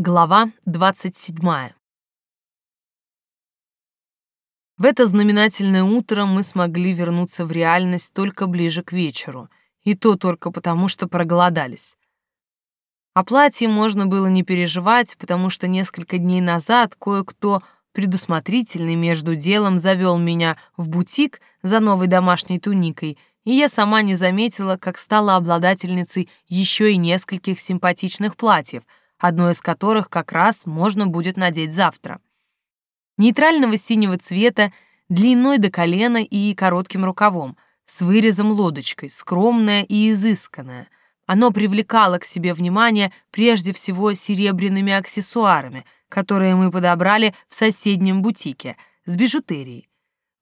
Глава 27. В это знаменательное утро мы смогли вернуться в реальность только ближе к вечеру, и то только потому, что проголодались. О платье можно было не переживать, потому что несколько дней назад кое-кто предусмотрительный между делом завел меня в бутик за новой домашней туникой, и я сама не заметила, как стала обладательницей еще и нескольких симпатичных платьев — одно из которых как раз можно будет надеть завтра. Нейтрального синего цвета, длиной до колена и коротким рукавом, с вырезом лодочкой, скромное и изысканное. Оно привлекало к себе внимание прежде всего серебряными аксессуарами, которые мы подобрали в соседнем бутике, с бижутерией.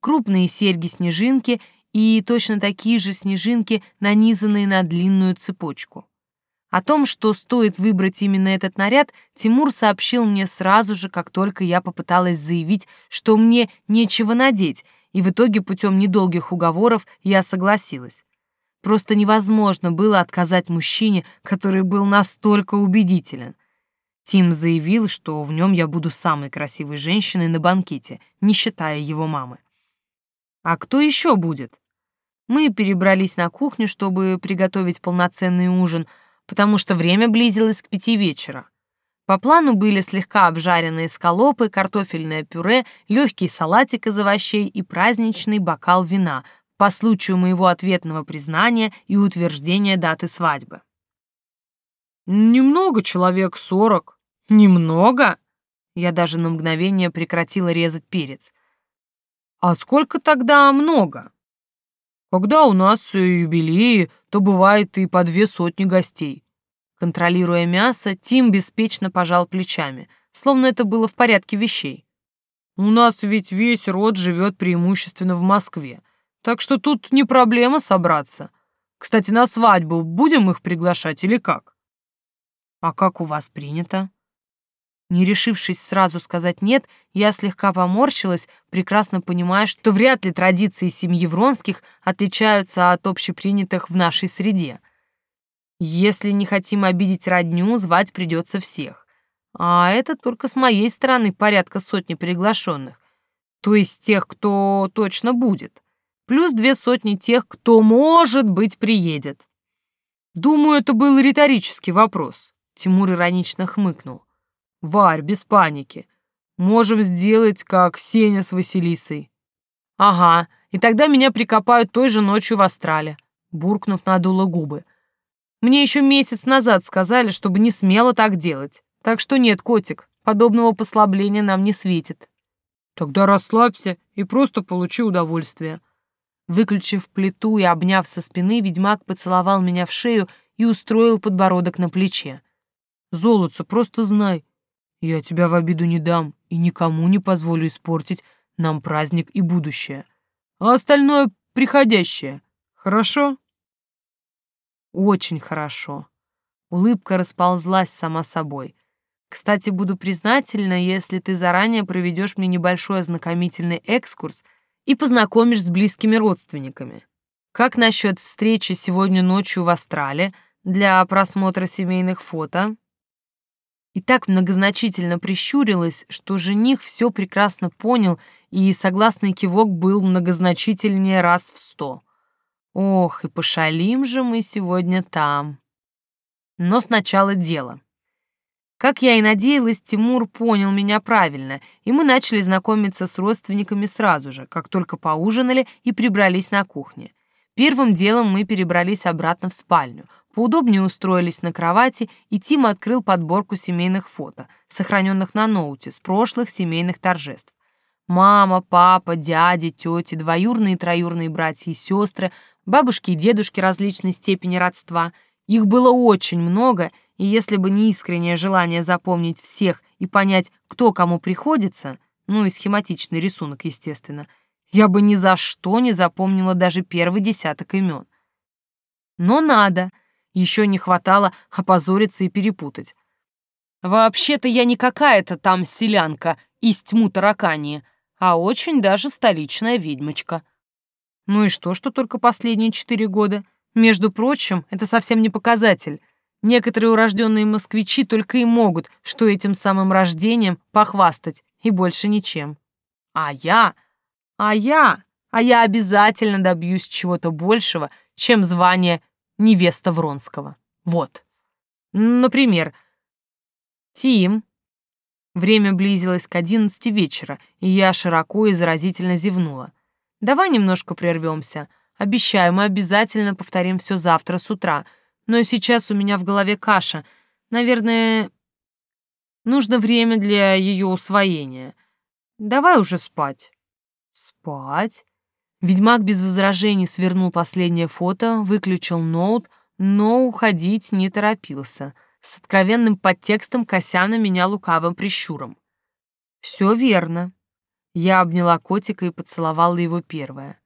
Крупные серьги-снежинки и точно такие же снежинки, нанизанные на длинную цепочку. О том, что стоит выбрать именно этот наряд, Тимур сообщил мне сразу же, как только я попыталась заявить, что мне нечего надеть, и в итоге путем недолгих уговоров я согласилась. Просто невозможно было отказать мужчине, который был настолько убедителен. Тим заявил, что в нем я буду самой красивой женщиной на банкете, не считая его мамы. А кто еще будет? Мы перебрались на кухню, чтобы приготовить полноценный ужин — потому что время близилось к пяти вечера. По плану были слегка обжаренные скалопы, картофельное пюре, легкий салатик из овощей и праздничный бокал вина по случаю моего ответного признания и утверждения даты свадьбы. «Немного, человек сорок. Немного?» Я даже на мгновение прекратила резать перец. «А сколько тогда много?» Когда у нас юбилеи, то бывает и по две сотни гостей. Контролируя мясо, Тим беспечно пожал плечами, словно это было в порядке вещей. У нас ведь весь род живет преимущественно в Москве, так что тут не проблема собраться. Кстати, на свадьбу будем их приглашать или как? А как у вас принято? Не решившись сразу сказать «нет», я слегка поморщилась, прекрасно понимая, что вряд ли традиции семьи Вронских отличаются от общепринятых в нашей среде. Если не хотим обидеть родню, звать придется всех. А это только с моей стороны порядка сотни приглашенных. То есть тех, кто точно будет. Плюс две сотни тех, кто, может быть, приедет. Думаю, это был риторический вопрос. Тимур иронично хмыкнул. Варь, без паники. Можем сделать, как Сеня с Василисой. Ага, и тогда меня прикопают той же ночью в Астрале. Буркнув, надула губы. Мне еще месяц назад сказали, чтобы не смело так делать. Так что нет, котик, подобного послабления нам не светит. Тогда расслабься и просто получи удовольствие. Выключив плиту и обняв со спины, ведьмак поцеловал меня в шею и устроил подбородок на плече. «Золотце, просто знай, я тебя в обиду не дам и никому не позволю испортить нам праздник и будущее. А остальное — приходящее. Хорошо?» «Очень хорошо». Улыбка расползлась сама собой. «Кстати, буду признательна, если ты заранее проведешь мне небольшой ознакомительный экскурс и познакомишь с близкими родственниками. Как насчет встречи сегодня ночью в Астрале для просмотра семейных фото?» И так многозначительно прищурилась, что жених все прекрасно понял, и согласный кивок был многозначительнее раз в сто. Ох, и пошалим же мы сегодня там. Но сначала дело. Как я и надеялась, Тимур понял меня правильно, и мы начали знакомиться с родственниками сразу же, как только поужинали и прибрались на кухне. Первым делом мы перебрались обратно в спальню, поудобнее устроились на кровати, и Тим открыл подборку семейных фото, сохраненных на ноуте с прошлых семейных торжеств. Мама, папа, дяди, тети, двоюрные и троюрные братья и сестры, бабушки и дедушки различной степени родства. Их было очень много, и если бы не искреннее желание запомнить всех и понять, кто кому приходится, ну и схематичный рисунок, естественно, я бы ни за что не запомнила даже первый десяток имен. Но надо — еще не хватало опозориться и перепутать. Вообще-то я не какая-то там селянка из тьму таракани, а очень даже столичная ведьмочка. Ну и что, что только последние четыре года? Между прочим, это совсем не показатель. Некоторые урожденные москвичи только и могут, что этим самым рождением похвастать, и больше ничем. А я, а я, а я обязательно добьюсь чего-то большего, чем звание невеста Вронского. Вот. Например, Тим. Время близилось к одиннадцати вечера, и я широко и заразительно зевнула. Давай немножко прервемся. Обещаю, мы обязательно повторим все завтра с утра. Но сейчас у меня в голове каша. Наверное, нужно время для ее усвоения. Давай уже спать. Спать? Ведьмак без возражений свернул последнее фото, выключил ноут, но уходить не торопился. С откровенным подтекстом кося на меня лукавым прищуром. Все верно. Я обняла котика и поцеловала его первое.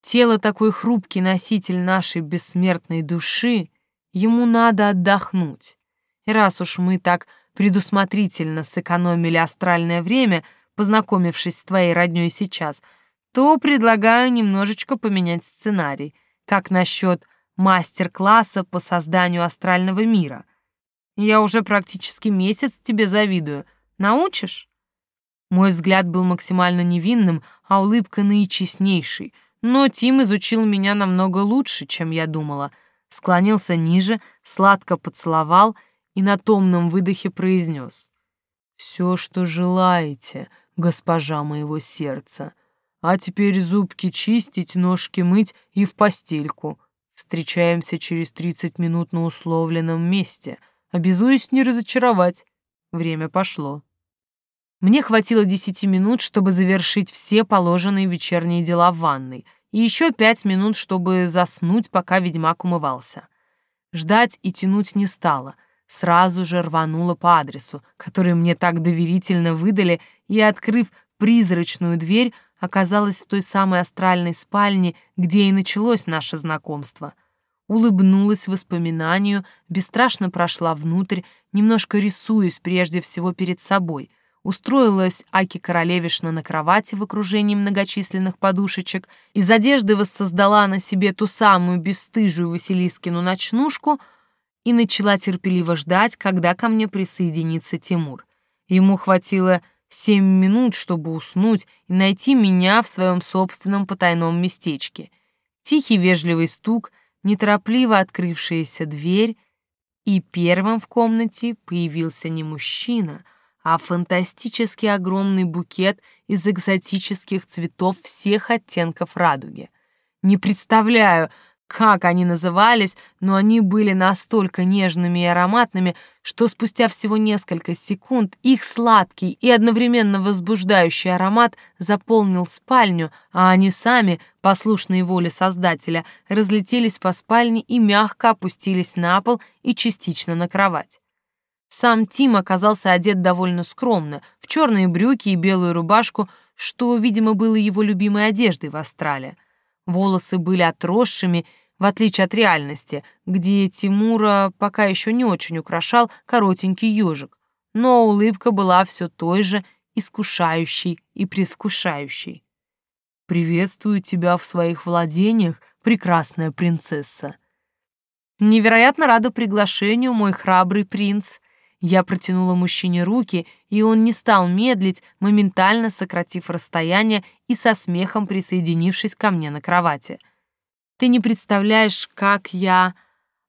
Тело такой хрупкий носитель нашей бессмертной души, ему надо отдохнуть. И раз уж мы так предусмотрительно сэкономили астральное время, познакомившись с твоей роднёй сейчас, то предлагаю немножечко поменять сценарий. Как насчет мастер-класса по созданию астрального мира? Я уже практически месяц тебе завидую. Научишь? Мой взгляд был максимально невинным, а улыбка наичестнейшей. Но Тим изучил меня намного лучше, чем я думала. Склонился ниже, сладко поцеловал и на томном выдохе произнес. «Все, что желаете, госпожа моего сердца. А теперь зубки чистить, ножки мыть и в постельку. Встречаемся через тридцать минут на условленном месте. Обязуюсь не разочаровать. Время пошло». Мне хватило десяти минут, чтобы завершить все положенные вечерние дела в ванной, и еще пять минут, чтобы заснуть, пока ведьмак умывался. Ждать и тянуть не стало, сразу же рванула по адресу, который мне так доверительно выдали, и, открыв призрачную дверь, оказалась в той самой астральной спальне, где и началось наше знакомство. Улыбнулась воспоминанию, бесстрашно прошла внутрь, немножко рисуясь прежде всего перед собой — устроилась Аки Королевишна на кровати в окружении многочисленных подушечек, из одежды воссоздала на себе ту самую бесстыжую Василискину ночнушку и начала терпеливо ждать, когда ко мне присоединится Тимур. Ему хватило семь минут, чтобы уснуть и найти меня в своем собственном потайном местечке. Тихий вежливый стук, неторопливо открывшаяся дверь, и первым в комнате появился не мужчина — а фантастически огромный букет из экзотических цветов всех оттенков радуги. Не представляю, как они назывались, но они были настолько нежными и ароматными, что спустя всего несколько секунд их сладкий и одновременно возбуждающий аромат заполнил спальню, а они сами, послушные воле Создателя, разлетелись по спальне и мягко опустились на пол и частично на кровать. Сам Тим оказался одет довольно скромно, в черные брюки и белую рубашку, что, видимо, было его любимой одеждой в Астрале. Волосы были отросшими, в отличие от реальности, где Тимура пока еще не очень украшал коротенький ежик, но улыбка была все той же, искушающей и предвкушающей. «Приветствую тебя в своих владениях, прекрасная принцесса!» «Невероятно рада приглашению, мой храбрый принц!» Я протянула мужчине руки, и он не стал медлить, моментально сократив расстояние и со смехом присоединившись ко мне на кровати. Ты не представляешь, как я,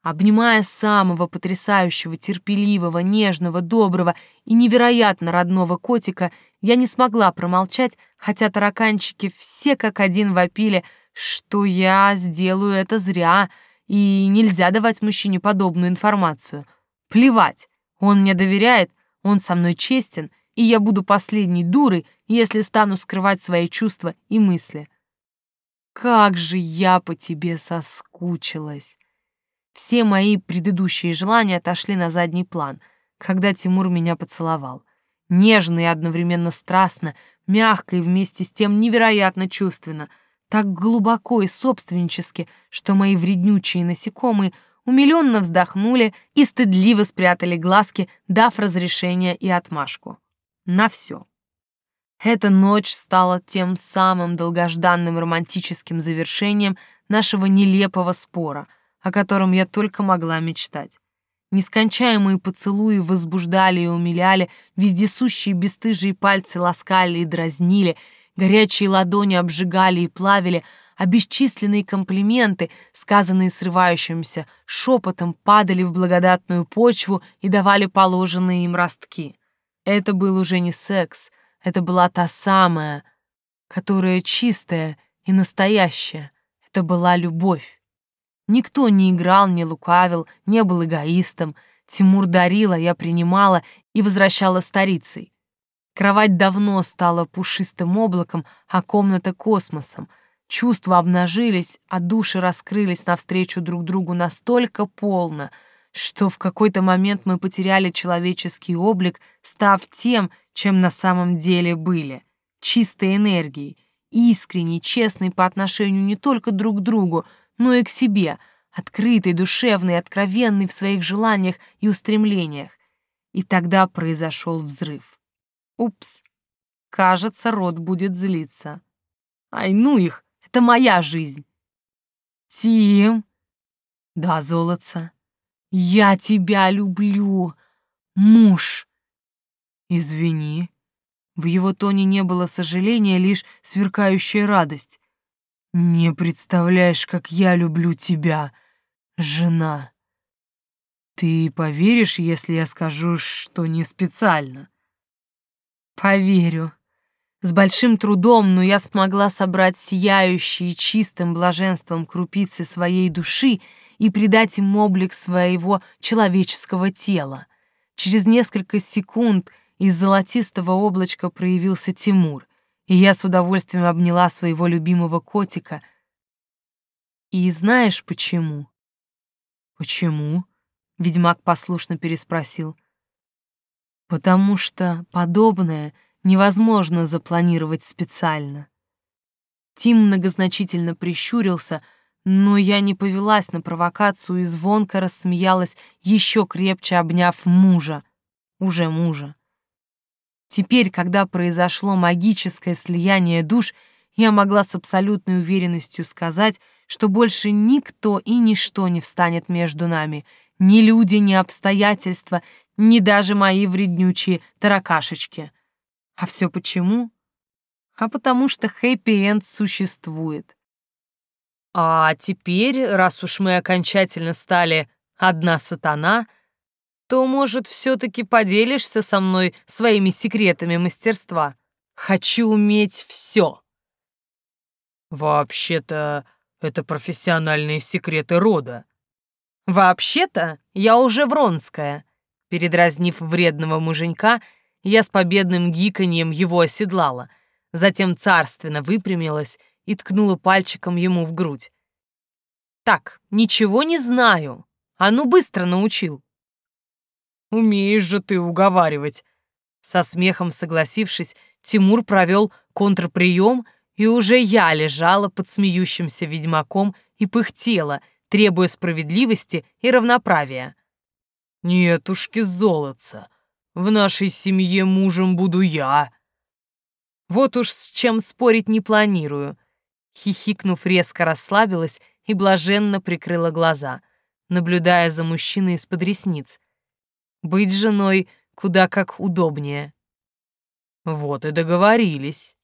обнимая самого потрясающего, терпеливого, нежного, доброго и невероятно родного котика, я не смогла промолчать, хотя тараканчики все как один вопили, что я сделаю это зря, и нельзя давать мужчине подобную информацию. Плевать. Он мне доверяет, он со мной честен, и я буду последней дурой, если стану скрывать свои чувства и мысли. Как же я по тебе соскучилась. Все мои предыдущие желания отошли на задний план, когда Тимур меня поцеловал. Нежно и одновременно страстно, мягко и вместе с тем невероятно чувственно, так глубоко и собственнически, что мои вреднючие насекомые — умиленно вздохнули и стыдливо спрятали глазки, дав разрешение и отмашку. На все. Эта ночь стала тем самым долгожданным романтическим завершением нашего нелепого спора, о котором я только могла мечтать. Нескончаемые поцелуи возбуждали и умиляли, вездесущие бесстыжие пальцы ласкали и дразнили, горячие ладони обжигали и плавили, а бесчисленные комплименты, сказанные срывающимся шепотом, падали в благодатную почву и давали положенные им ростки. Это был уже не секс, это была та самая, которая чистая и настоящая. Это была любовь. Никто не играл, не лукавил, не был эгоистом. Тимур дарила, я принимала и возвращала старицей. Кровать давно стала пушистым облаком, а комната — космосом. Чувства обнажились, а души раскрылись навстречу друг другу настолько полно, что в какой-то момент мы потеряли человеческий облик, став тем, чем на самом деле были — чистой энергией, искренней, честной по отношению не только друг к другу, но и к себе, открытый, душевный, откровенный в своих желаниях и устремлениях. И тогда произошел взрыв. Упс, кажется, рот будет злиться. Ай, ну их, это моя жизнь. Тим. Да, золотца. Я тебя люблю, муж. Извини. В его тоне не было сожаления, лишь сверкающая радость. Не представляешь, как я люблю тебя, жена. Ты поверишь, если я скажу, что не специально? Поверю. С большим трудом, но я смогла собрать сияющие чистым блаженством крупицы своей души и придать им облик своего человеческого тела. Через несколько секунд из золотистого облачка проявился Тимур и я с удовольствием обняла своего любимого котика. И знаешь почему? Почему? Ведьмак послушно переспросил. Потому что подобное невозможно запланировать специально. Тим многозначительно прищурился, но я не повелась на провокацию и звонко рассмеялась, еще крепче обняв мужа, уже мужа. Теперь, когда произошло магическое слияние душ, я могла с абсолютной уверенностью сказать, что больше никто и ничто не встанет между нами, ни люди, ни обстоятельства, ни даже мои вреднючие таракашечки. А все почему? А потому что хэппи-энд существует. А теперь, раз уж мы окончательно стали одна сатана — то, может, все-таки поделишься со мной своими секретами мастерства? Хочу уметь все. Вообще-то, это профессиональные секреты рода. Вообще-то, я уже Вронская. Передразнив вредного муженька, я с победным гиканьем его оседлала, затем царственно выпрямилась и ткнула пальчиком ему в грудь. «Так, ничего не знаю. А ну быстро научил!» Умеешь же ты уговаривать. Со смехом согласившись, Тимур провел контрприем, и уже я лежала под смеющимся ведьмаком и пыхтела, требуя справедливости и равноправия. «Нетушки золотца, в нашей семье мужем буду я». Вот уж с чем спорить не планирую. Хихикнув, резко расслабилась и блаженно прикрыла глаза, наблюдая за мужчиной из-под ресниц. Быть женой куда как удобнее. Вот и договорились.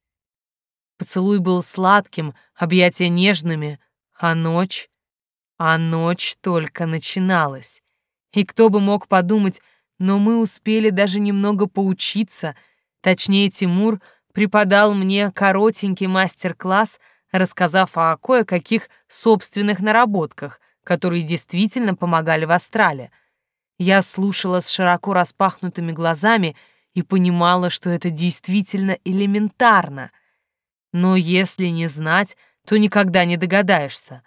Поцелуй был сладким, объятия нежными, а ночь... А ночь только начиналась. И кто бы мог подумать, но мы успели даже немного поучиться. Точнее, Тимур преподал мне коротенький мастер-класс, рассказав о кое-каких собственных наработках, которые действительно помогали в астрале — я слушала с широко распахнутыми глазами и понимала, что это действительно элементарно. Но если не знать, то никогда не догадаешься.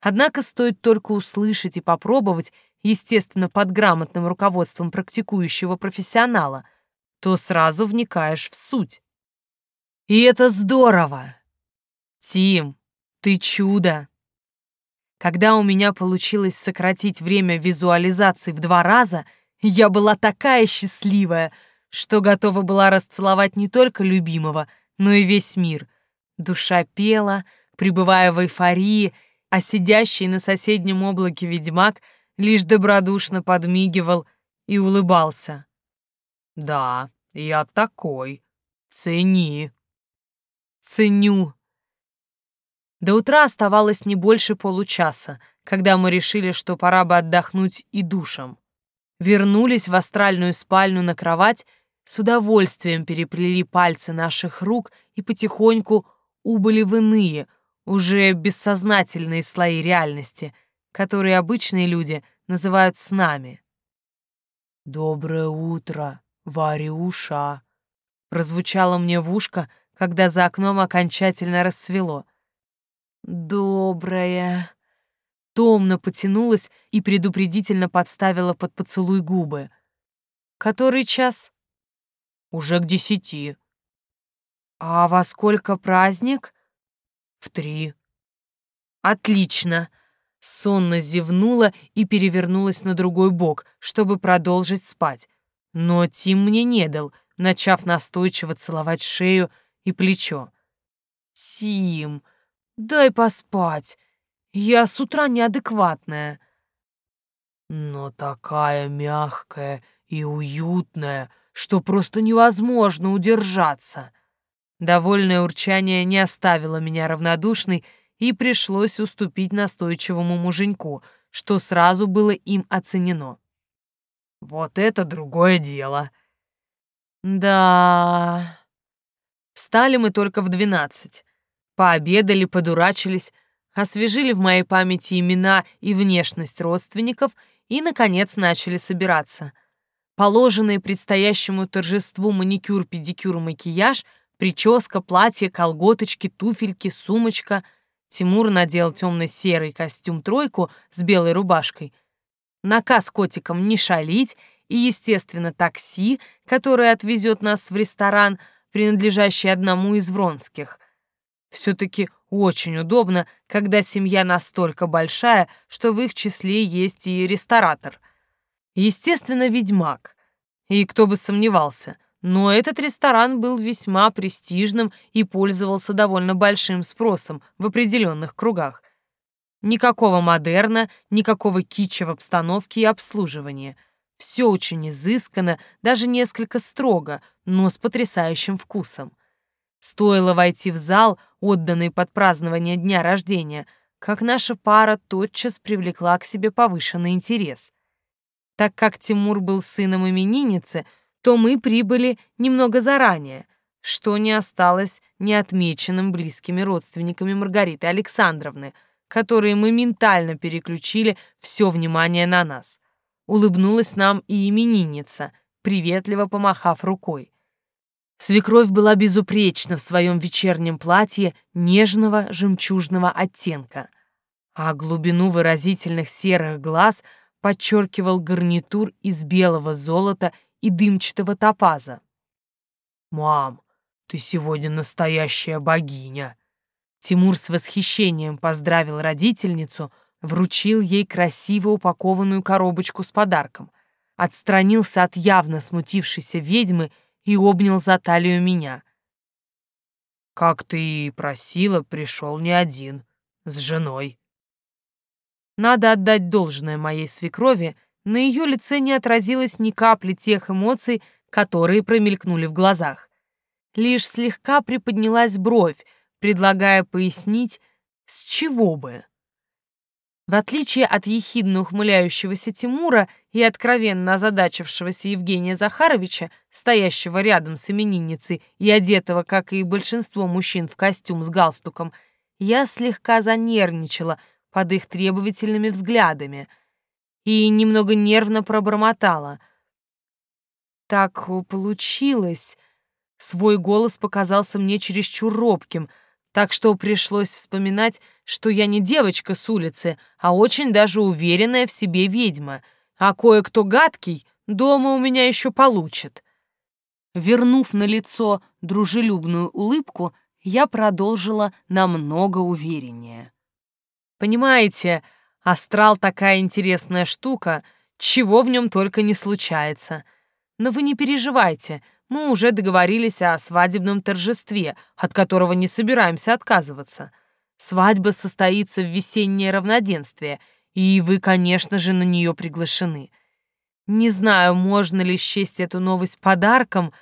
Однако стоит только услышать и попробовать, естественно, под грамотным руководством практикующего профессионала, то сразу вникаешь в суть. И это здорово! Тим, ты чудо! Когда у меня получилось сократить время визуализации в два раза, я была такая счастливая, что готова была расцеловать не только любимого, но и весь мир. Душа пела, пребывая в эйфории, а сидящий на соседнем облаке ведьмак лишь добродушно подмигивал и улыбался. «Да, я такой. Цени». «Ценю». До утра оставалось не больше получаса, когда мы решили, что пора бы отдохнуть и душем. Вернулись в астральную спальню на кровать, с удовольствием переплели пальцы наших рук и потихоньку убыли в иные, уже бессознательные слои реальности, которые обычные люди называют снами. «Доброе утро, Варюша!» прозвучало мне в ушко, когда за окном окончательно рассвело. «Доброе!» Томно потянулась и предупредительно подставила под поцелуй губы. «Который час?» «Уже к десяти». «А во сколько праздник?» в три. Отлично. Сонно зевнула и перевернулась на другой бок, чтобы продолжить спать. Но Тим мне не дал, начав настойчиво целовать шею и плечо. «Тим, дай поспать. Я с утра неадекватная». «Но такая мягкая и уютная, что просто невозможно удержаться», Довольное урчание не оставило меня равнодушной, и пришлось уступить настойчивому муженьку, что сразу было им оценено. «Вот это другое дело!» «Да...» Встали мы только в двенадцать. Пообедали, подурачились, освежили в моей памяти имена и внешность родственников и, наконец, начали собираться. Положенный предстоящему торжеству маникюр, педикюр, макияж — Прическа, платье, колготочки, туфельки, сумочка. Тимур надел темно-серый костюм-тройку с белой рубашкой. Наказ котикам не шалить и, естественно, такси, которое отвезет нас в ресторан, принадлежащий одному из Вронских. Все-таки очень удобно, когда семья настолько большая, что в их числе есть и ресторатор. Естественно, ведьмак. И кто бы сомневался — но этот ресторан был весьма престижным и пользовался довольно большим спросом в определенных кругах. Никакого модерна, никакого кича в обстановке и обслуживании. Все очень изысканно, даже несколько строго, но с потрясающим вкусом. Стоило войти в зал, отданный под празднование дня рождения, как наша пара тотчас привлекла к себе повышенный интерес. Так как Тимур был сыном именинницы, то мы прибыли немного заранее, что не осталось неотмеченным близкими родственниками Маргариты Александровны, которые моментально переключили все внимание на нас. Улыбнулась нам и именинница, приветливо помахав рукой. Свекровь была безупречна в своем вечернем платье нежного жемчужного оттенка, а глубину выразительных серых глаз подчеркивал гарнитур из белого золота и дымчатого топаза. «Мам, ты сегодня настоящая богиня!» Тимур с восхищением поздравил родительницу, вручил ей красиво упакованную коробочку с подарком, отстранился от явно смутившейся ведьмы и обнял за талию меня. «Как ты и просила, пришел не один, с женой». Надо отдать должное моей свекрови, на ее лице не отразилось ни капли тех эмоций, которые промелькнули в глазах. Лишь слегка приподнялась бровь, предлагая пояснить, с чего бы. В отличие от ехидно ухмыляющегося Тимура и откровенно озадачившегося Евгения Захаровича, стоящего рядом с именинницей и одетого, как и большинство мужчин, в костюм с галстуком, я слегка занервничала под их требовательными взглядами — и немного нервно пробормотала. «Так получилось». Свой голос показался мне чересчур робким, так что пришлось вспоминать, что я не девочка с улицы, а очень даже уверенная в себе ведьма, а кое-кто гадкий дома у меня еще получит. Вернув на лицо дружелюбную улыбку, я продолжила намного увереннее. «Понимаете, — Астрал такая интересная штука, чего в нем только не случается. Но вы не переживайте, мы уже договорились о свадебном торжестве, от которого не собираемся отказываться. Свадьба состоится в весеннее равноденствие, и вы, конечно же, на нее приглашены. Не знаю, можно ли счесть эту новость подарком,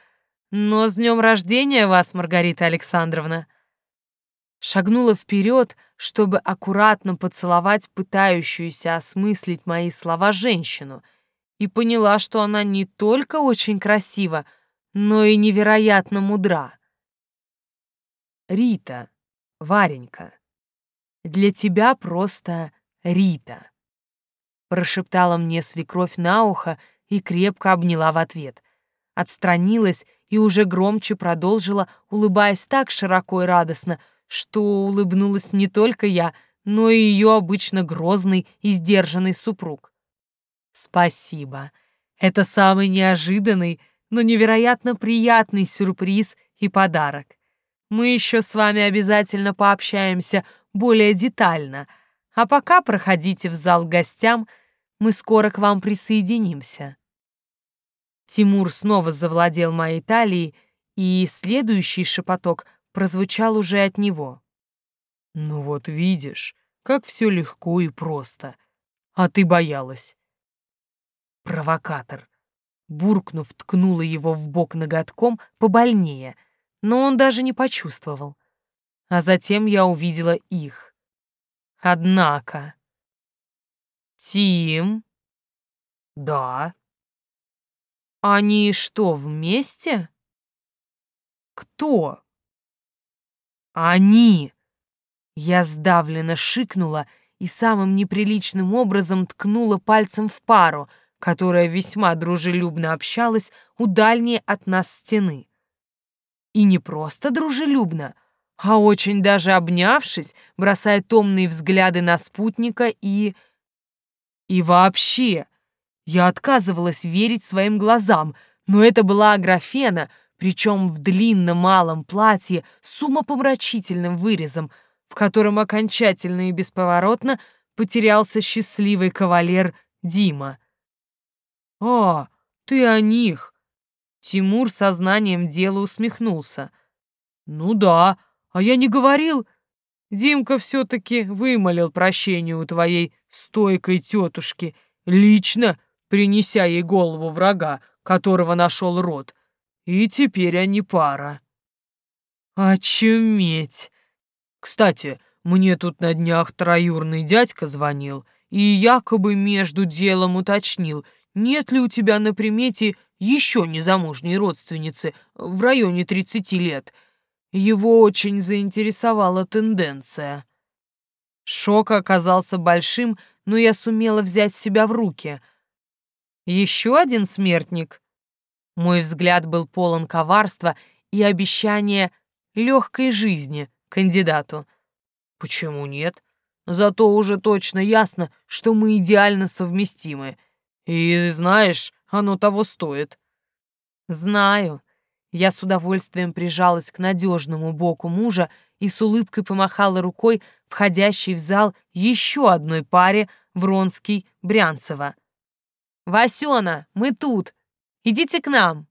но с днем рождения вас, Маргарита Александровна!» Шагнула вперед, чтобы аккуратно поцеловать пытающуюся осмыслить мои слова женщину, и поняла, что она не только очень красива, но и невероятно мудра. Рита, Варенька, для тебя просто Рита, прошептала мне свекровь на ухо и крепко обняла в ответ. Отстранилась и уже громче продолжила, улыбаясь так широко и радостно, что улыбнулась не только я, но и ее обычно грозный и сдержанный супруг. Спасибо. Это самый неожиданный, но невероятно приятный сюрприз и подарок. Мы еще с вами обязательно пообщаемся более детально, а пока проходите в зал к гостям, мы скоро к вам присоединимся. Тимур снова завладел моей талией, и следующий шепоток прозвучал уже от него. «Ну вот видишь, как все легко и просто. А ты боялась». Провокатор буркнув, ткнула его в бок ноготком побольнее, но он даже не почувствовал. А затем я увидела их. Однако... Тим? Да. Они что, вместе? Кто? Они! Я сдавленно шикнула и самым неприличным образом ткнула пальцем в пару — которая весьма дружелюбно общалась у дальней от нас стены. И не просто дружелюбно, а очень даже обнявшись, бросая томные взгляды на спутника и... И вообще, я отказывалась верить своим глазам, но это была Аграфена, причем в длинном малом платье с умопомрачительным вырезом, в котором окончательно и бесповоротно потерялся счастливый кавалер Дима. «А, ты о них!» Тимур сознанием дела усмехнулся. «Ну да, а я не говорил. Димка все-таки вымолил прощение у твоей стойкой тетушки, лично принеся ей голову врага, которого нашел род. И теперь они пара». «Очуметь!» «Кстати, мне тут на днях троюрный дядька звонил и якобы между делом уточнил, нет ли у тебя на примете еще незамужней родственницы в районе 30 лет? Его очень заинтересовала тенденция. Шок оказался большим, но я сумела взять себя в руки. Еще один смертник? Мой взгляд был полон коварства и обещания легкой жизни кандидату. Почему нет? Зато уже точно ясно, что мы идеально совместимы. И знаешь, оно того стоит. Знаю. Я с удовольствием прижалась к надежному боку мужа и с улыбкой помахала рукой входящей в зал еще одной паре Вронский-Брянцева. «Васена, мы тут! Идите к нам!»